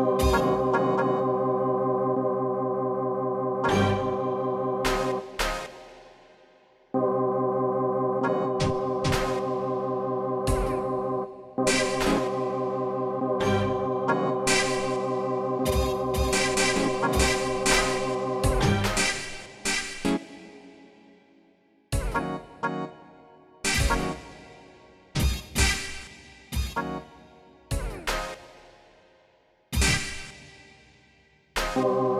Bye. you.